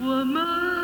وما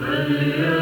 Hallelujah.